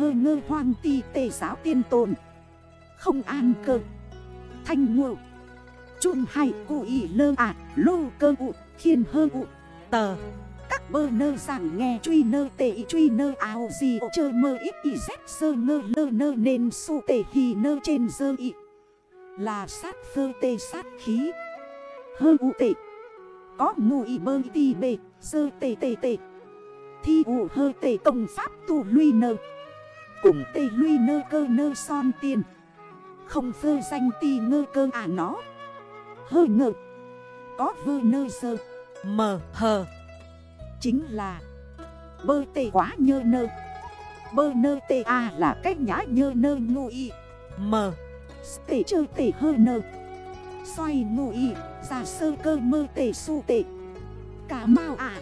hơ ngơ hoang ti tề giáo tiên tồn. Không an cơ. Thanh ngộ. Trung hay cụ ý lơ à lô cơ ụ, khiên hơ ụ. Tờ. Các bơ nơ giảng nghe truy nơ tệ truy nơ áo gì ổ chơ mơ ít ý dép sơ ngơ lơ nơ nên su tệ hì nơ trên dơ ý Là sát phơ tê sát khí. Hơ ụ tệ Có ngụ ý bơ tì bề sơ tê tê tê. Thi ụ hơ tê công pháp tù luy nơ. Cùng tê luy nơ cơ nơ son tiền. Không vơ danh ti ngơ cơ à nó. Hơ ngơ. Có vơ nơ sơ. Mờ hờ Chính là Bơ tê quá nhơ nơ. Bơ nơ tê à là cách nhã nhơ nơ ngu y. Mờ Tê chơ tê hơ nơ. Xoay ngu y Giả sơ cơ mơ tê su tê. Cả mau à.